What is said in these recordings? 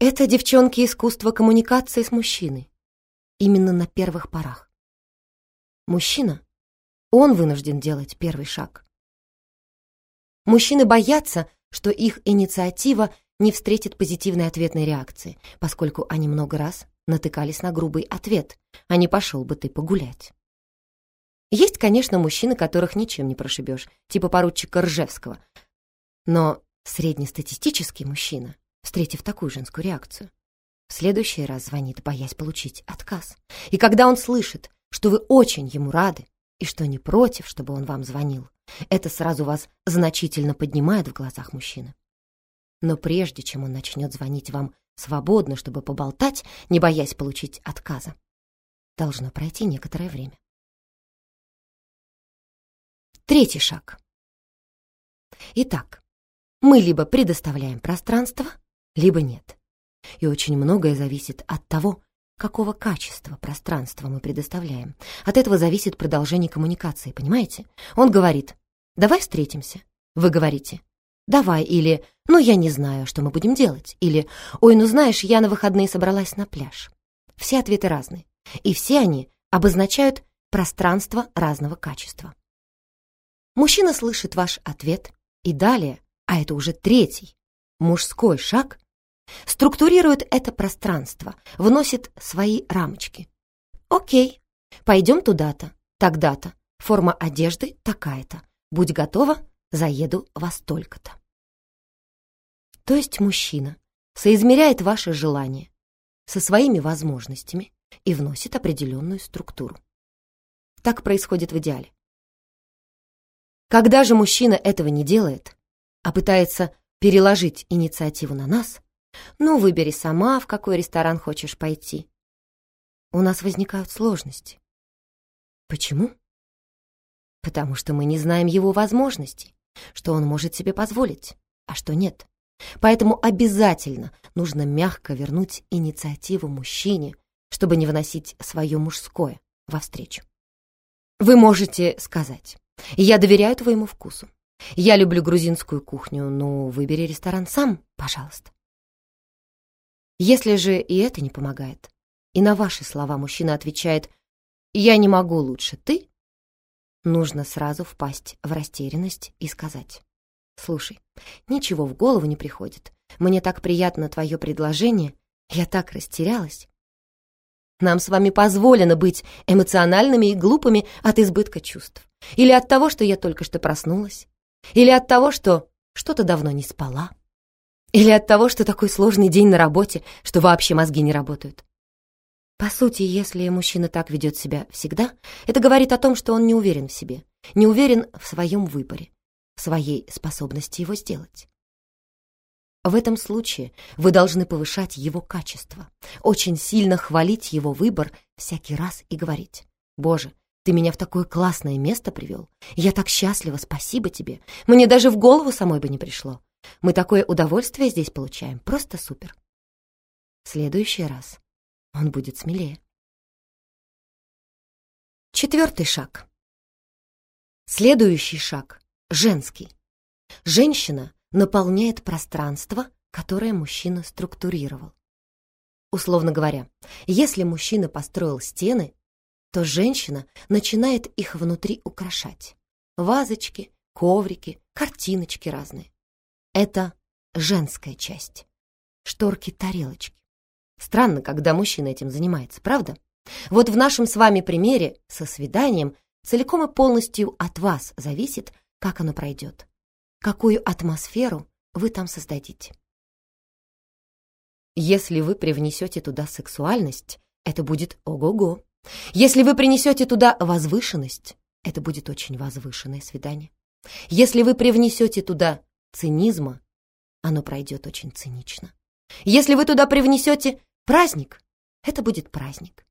Это, девчонки, искусство коммуникации с мужчиной. Именно на первых порах. Мужчина, он вынужден делать первый шаг. Мужчины боятся, что их инициатива не встретит позитивной ответной реакции, поскольку они много раз натыкались на грубый ответ, а не пошел бы ты погулять. Есть, конечно, мужчины, которых ничем не прошибешь, типа поручика Ржевского. Но среднестатистический мужчина, встретив такую женскую реакцию, в следующий раз звонит, боясь получить отказ. И когда он слышит, что вы очень ему рады и что не против, чтобы он вам звонил, это сразу вас значительно поднимает в глазах мужчины. Но прежде чем он начнет звонить вам свободно, чтобы поболтать, не боясь получить отказа, должно пройти некоторое время. Третий шаг. Итак, мы либо предоставляем пространство, либо нет. И очень многое зависит от того, какого качества пространства мы предоставляем. От этого зависит продолжение коммуникации, понимаете? Он говорит, давай встретимся. Вы говорите, давай, или ну я не знаю, что мы будем делать, или ой, ну знаешь, я на выходные собралась на пляж. Все ответы разные, и все они обозначают пространство разного качества. Мужчина слышит ваш ответ и далее, а это уже третий, мужской шаг, структурирует это пространство, вносит свои рамочки. Окей, пойдем туда-то, тогда-то, форма одежды такая-то, будь готова, заеду во столько-то. То есть мужчина соизмеряет ваши желания со своими возможностями и вносит определенную структуру. Так происходит в идеале. Когда же мужчина этого не делает, а пытается переложить инициативу на нас, ну, выбери сама, в какой ресторан хочешь пойти, у нас возникают сложности. Почему? Потому что мы не знаем его возможностей, что он может себе позволить, а что нет. Поэтому обязательно нужно мягко вернуть инициативу мужчине, чтобы не выносить свое мужское во встречу. Вы можете сказать, я доверяю твоему вкусу. Я люблю грузинскую кухню, но выбери ресторан сам, пожалуйста. Если же и это не помогает, и на ваши слова мужчина отвечает «я не могу лучше, ты», нужно сразу впасть в растерянность и сказать «слушай, ничего в голову не приходит, мне так приятно твое предложение, я так растерялась». Нам с вами позволено быть эмоциональными и глупыми от избытка чувств. Или от того, что я только что проснулась. Или от того, что что-то давно не спала. Или от того, что такой сложный день на работе, что вообще мозги не работают. По сути, если мужчина так ведет себя всегда, это говорит о том, что он не уверен в себе, не уверен в своем выборе, в своей способности его сделать. В этом случае вы должны повышать его качество, очень сильно хвалить его выбор всякий раз и говорить «Боже, ты меня в такое классное место привел. Я так счастлива, спасибо тебе. Мне даже в голову самой бы не пришло. Мы такое удовольствие здесь получаем. Просто супер. В следующий раз он будет смелее. Четвертый шаг. Следующий шаг — женский. Женщина наполняет пространство, которое мужчина структурировал. Условно говоря, если мужчина построил стены, то женщина начинает их внутри украшать. Вазочки, коврики, картиночки разные. Это женская часть. Шторки-тарелочки. Странно, когда мужчина этим занимается, правда? Вот в нашем с вами примере со свиданием целиком и полностью от вас зависит, как оно пройдет. Какую атмосферу вы там создадите. Если вы привнесете туда сексуальность, это будет ого-го. Если вы принесете туда возвышенность, это будет очень возвышенное свидание. Если вы привнесете туда цинизма, оно пройдет очень цинично. Если вы туда привнесете праздник, это будет праздник.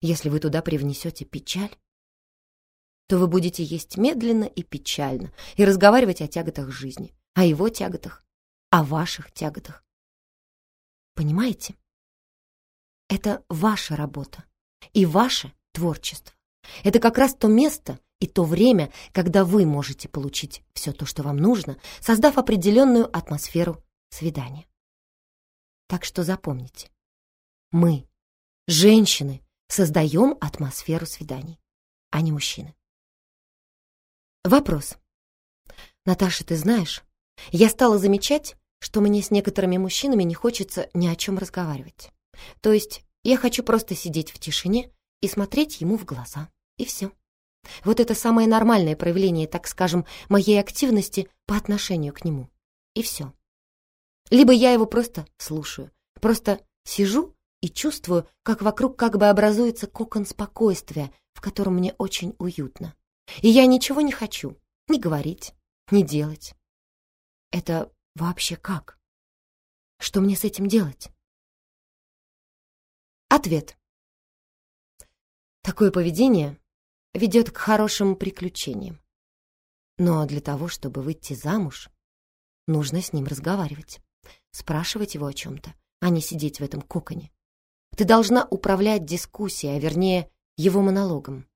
Если вы туда привнесете печаль, то вы будете есть медленно и печально и разговаривать о тяготах жизни, о его тяготах, о ваших тяготах. Понимаете? Это ваша работа и ваше творчество. Это как раз то место и то время, когда вы можете получить все то, что вам нужно, создав определенную атмосферу свидания. Так что запомните. Мы, женщины, создаем атмосферу свиданий, а не мужчины. Вопрос. Наташа, ты знаешь, я стала замечать, что мне с некоторыми мужчинами не хочется ни о чем разговаривать. То есть я хочу просто сидеть в тишине и смотреть ему в глаза, и все. Вот это самое нормальное проявление, так скажем, моей активности по отношению к нему. И все. Либо я его просто слушаю, просто сижу и чувствую, как вокруг как бы образуется кокон спокойствия, в котором мне очень уютно. И я ничего не хочу ни говорить, ни делать. Это вообще как? Что мне с этим делать? Ответ. Такое поведение ведет к хорошим приключениям. Но для того, чтобы выйти замуж, нужно с ним разговаривать, спрашивать его о чем-то, а не сидеть в этом коконе. Ты должна управлять дискуссией, а вернее, его монологом.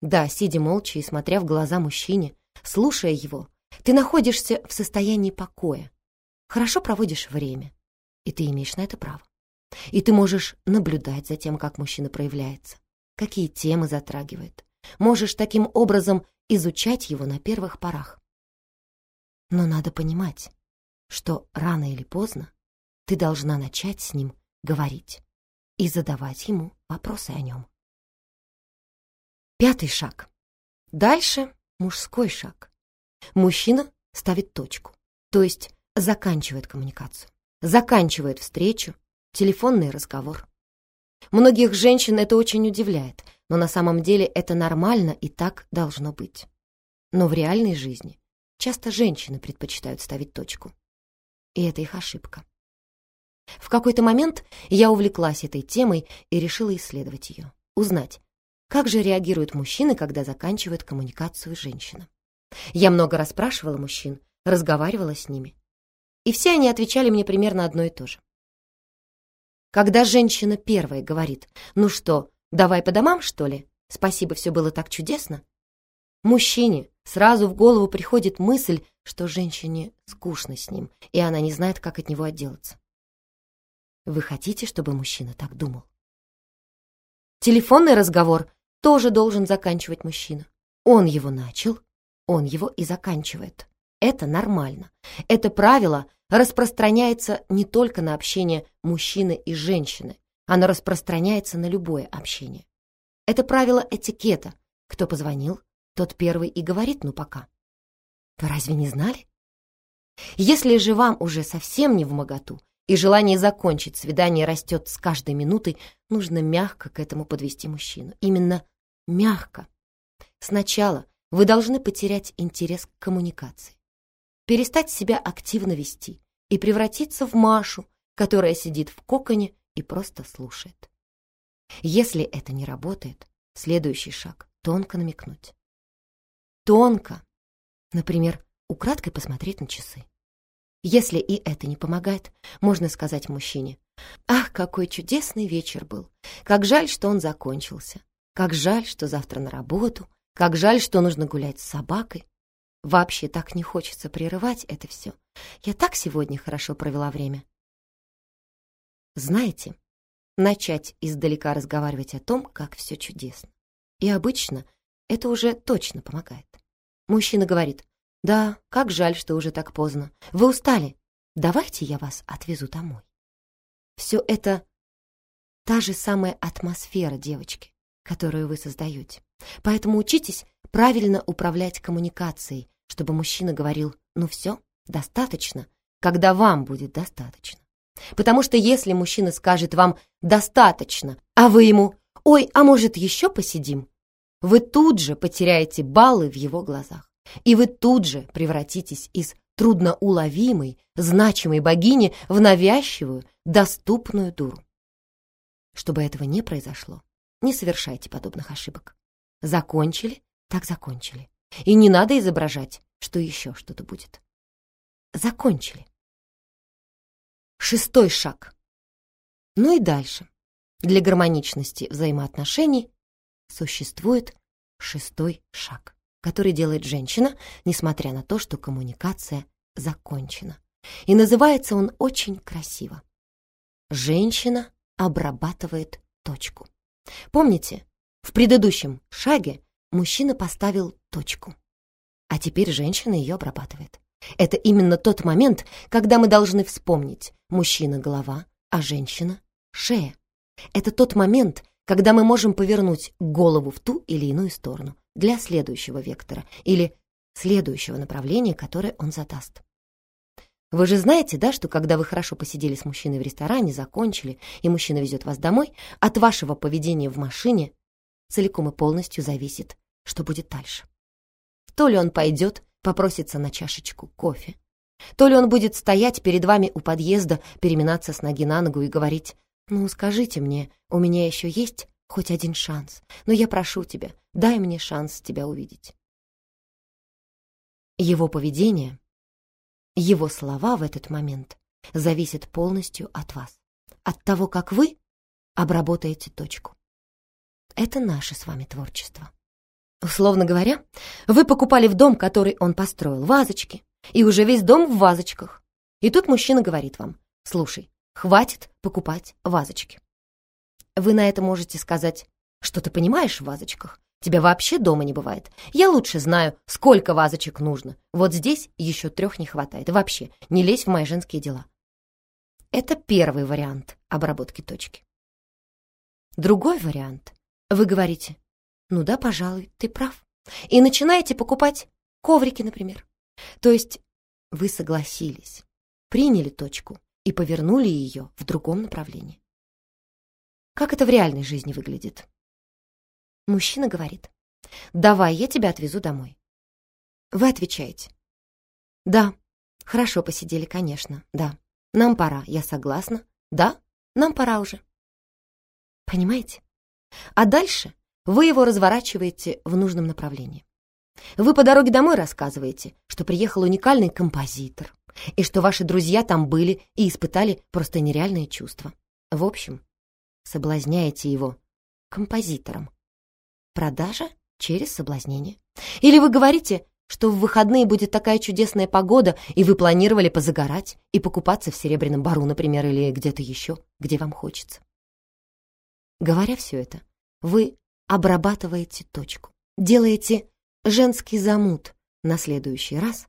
Да, сидя молча и смотря в глаза мужчине, слушая его, ты находишься в состоянии покоя, хорошо проводишь время, и ты имеешь на это право. И ты можешь наблюдать за тем, как мужчина проявляется, какие темы затрагивает. Можешь таким образом изучать его на первых порах. Но надо понимать, что рано или поздно ты должна начать с ним говорить и задавать ему вопросы о нем. Пятый шаг. Дальше мужской шаг. Мужчина ставит точку, то есть заканчивает коммуникацию, заканчивает встречу, телефонный разговор. Многих женщин это очень удивляет, но на самом деле это нормально и так должно быть. Но в реальной жизни часто женщины предпочитают ставить точку. И это их ошибка. В какой-то момент я увлеклась этой темой и решила исследовать ее, узнать, как же реагируют мужчины, когда заканчивают коммуникацию женщина. Я много расспрашивала мужчин, разговаривала с ними. И все они отвечали мне примерно одно и то же. Когда женщина первая говорит «Ну что, давай по домам, что ли? Спасибо, все было так чудесно», мужчине сразу в голову приходит мысль, что женщине скучно с ним, и она не знает, как от него отделаться. Вы хотите, чтобы мужчина так думал? Телефонный разговор тоже должен заканчивать мужчина. Он его начал, он его и заканчивает. Это нормально. Это правило распространяется не только на общение мужчины и женщины, оно распространяется на любое общение. Это правило этикета. Кто позвонил, тот первый и говорит «ну пока». Вы разве не знали? Если же вам уже совсем не в моготу, и желание закончить свидание растет с каждой минутой, нужно мягко к этому подвести мужчину. Именно мягко. Сначала вы должны потерять интерес к коммуникации, перестать себя активно вести и превратиться в Машу, которая сидит в коконе и просто слушает. Если это не работает, следующий шаг — тонко намекнуть. Тонко. Например, украдкой посмотреть на часы. Если и это не помогает, можно сказать мужчине, «Ах, какой чудесный вечер был! Как жаль, что он закончился! Как жаль, что завтра на работу! Как жаль, что нужно гулять с собакой! Вообще так не хочется прерывать это все. Я так сегодня хорошо провела время!» Знаете, начать издалека разговаривать о том, как все чудесно. И обычно это уже точно помогает. Мужчина говорит, «Да, как жаль, что уже так поздно. Вы устали. Давайте я вас отвезу домой». Все это та же самая атмосфера, девочки, которую вы создаете. Поэтому учитесь правильно управлять коммуникацией, чтобы мужчина говорил «ну все, достаточно», когда вам будет достаточно. Потому что если мужчина скажет вам «достаточно», а вы ему «ой, а может еще посидим», вы тут же потеряете баллы в его глазах. И вы тут же превратитесь из трудноуловимой, значимой богини в навязчивую, доступную дуру. Чтобы этого не произошло, не совершайте подобных ошибок. Закончили, так закончили. И не надо изображать, что еще что-то будет. Закончили. Шестой шаг. Ну и дальше. Для гармоничности взаимоотношений существует шестой шаг который делает женщина, несмотря на то, что коммуникация закончена. И называется он очень красиво. женщина обрабатывает точку. Помните, в предыдущем шаге мужчина поставил точку, а теперь женщина ее обрабатывает. Это именно тот момент, когда мы должны вспомнить мужчина — голова, а женщина — шея. Это тот момент, когда мы можем повернуть голову в ту или иную сторону для следующего вектора или следующего направления, которое он задаст. Вы же знаете, да, что когда вы хорошо посидели с мужчиной в ресторане, закончили, и мужчина везет вас домой, от вашего поведения в машине целиком и полностью зависит, что будет дальше. То ли он пойдет, попросится на чашечку кофе, то ли он будет стоять перед вами у подъезда, переминаться с ноги на ногу и говорить, «Ну, скажите мне, у меня еще есть хоть один шанс, но я прошу тебя, дай мне шанс тебя увидеть». Его поведение, его слова в этот момент зависят полностью от вас, от того, как вы обработаете точку. Это наше с вами творчество. Условно говоря, вы покупали в дом, который он построил, вазочки, и уже весь дом в вазочках. И тут мужчина говорит вам, слушай, хватит покупать вазочки. Вы на это можете сказать, что ты понимаешь в вазочках, тебя вообще дома не бывает. Я лучше знаю, сколько вазочек нужно. Вот здесь еще трех не хватает. Вообще, не лезь в мои женские дела. Это первый вариант обработки точки. Другой вариант. Вы говорите, ну да, пожалуй, ты прав. И начинаете покупать коврики, например. То есть вы согласились, приняли точку и повернули ее в другом направлении. Как это в реальной жизни выглядит? Мужчина говорит, давай, я тебя отвезу домой. Вы отвечаете, да, хорошо посидели, конечно, да, нам пора, я согласна, да, нам пора уже. Понимаете? А дальше вы его разворачиваете в нужном направлении. Вы по дороге домой рассказываете, что приехал уникальный композитор, и что ваши друзья там были и испытали просто нереальные чувства. В общем, соблазняете его композитором. Продажа через соблазнение. Или вы говорите, что в выходные будет такая чудесная погода, и вы планировали позагорать и покупаться в Серебряном Бару, например, или где-то еще, где вам хочется. Говоря все это, вы обрабатываете точку, делаете женский замут на следующий раз,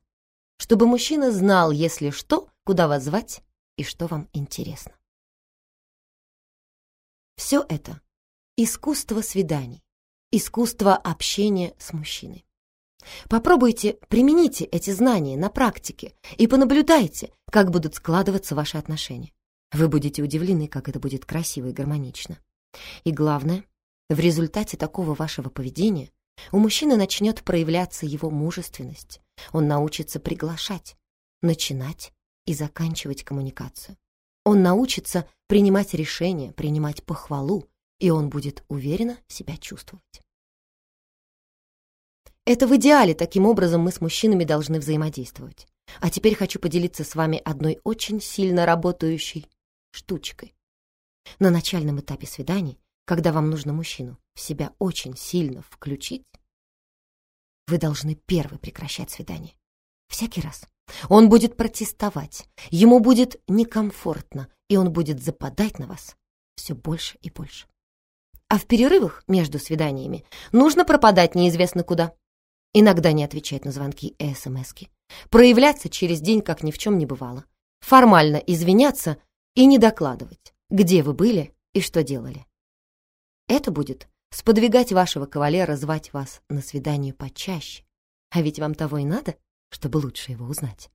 чтобы мужчина знал, если что, куда вас звать и что вам интересно. Все это — искусство свиданий, искусство общения с мужчиной. Попробуйте, примените эти знания на практике и понаблюдайте, как будут складываться ваши отношения. Вы будете удивлены, как это будет красиво и гармонично. И главное, в результате такого вашего поведения у мужчины начнет проявляться его мужественность. Он научится приглашать, начинать и заканчивать коммуникацию. Он научится принимать решения, принимать похвалу, и он будет уверенно себя чувствовать. Это в идеале таким образом мы с мужчинами должны взаимодействовать. А теперь хочу поделиться с вами одной очень сильно работающей штучкой. На начальном этапе свиданий когда вам нужно мужчину в себя очень сильно включить, вы должны первый прекращать свидание. Всякий раз. Он будет протестовать, ему будет некомфортно, и он будет западать на вас все больше и больше. А в перерывах между свиданиями нужно пропадать неизвестно куда. Иногда не отвечать на звонки и смски. Проявляться через день, как ни в чем не бывало. Формально извиняться и не докладывать, где вы были и что делали. Это будет сподвигать вашего кавалера звать вас на свидание почаще. А ведь вам того и надо, чтобы лучше его узнать.